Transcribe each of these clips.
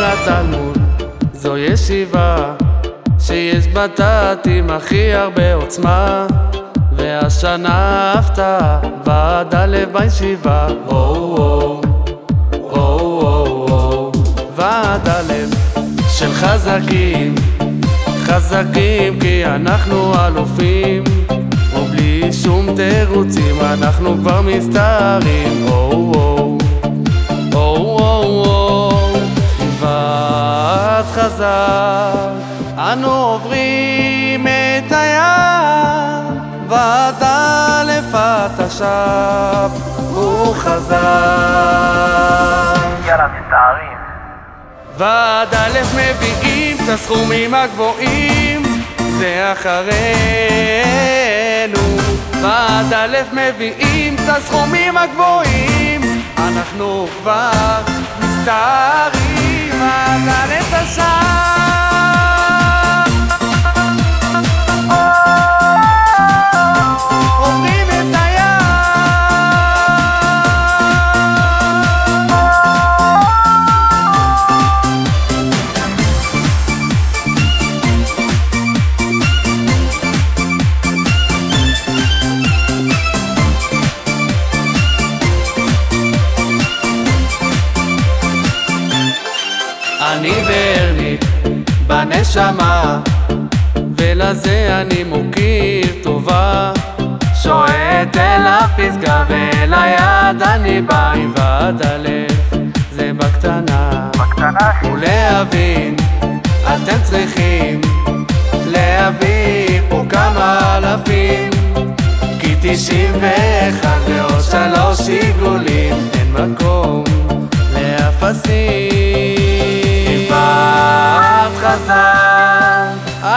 התלמוד. זו ישיבה שיש בתתים הכי הרבה עוצמה והשנה הפתעה ועד הלב בישיבה. ועד הלב של חזקים חזקים כי אנחנו אלופים ובלי שום תירוצים אנחנו כבר מסתערים. ועד חזק אנו עוברים את הים ועד א' התש"פ הוא חזק יאללה, מסתערים. ועד א' מביאים את הסכומים הגבוהים זה אחרינו. ועד א' מביאים את הסכומים הגבוהים אנחנו כבר מסתערים ועד א' השעה אני ברני בנשמה ולזה אני מוקיר טובה. שועט אל הפסגה ואל היד אני בא עם ועד הלב זה בקטנה. בקטנה. ולהבין אתם צריכים להביא פה כמה אלפים. כי תשעים ואחד ועוד שלוש עיגולים אין מקום לאפסים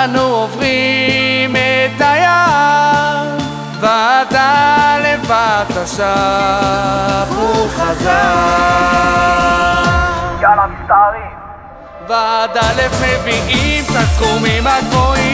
אנו עוברים את הים ואתה לבד השף הוא חזק יאללה, מסתערים. ועד א' מביאים את הסכומים הגבוהים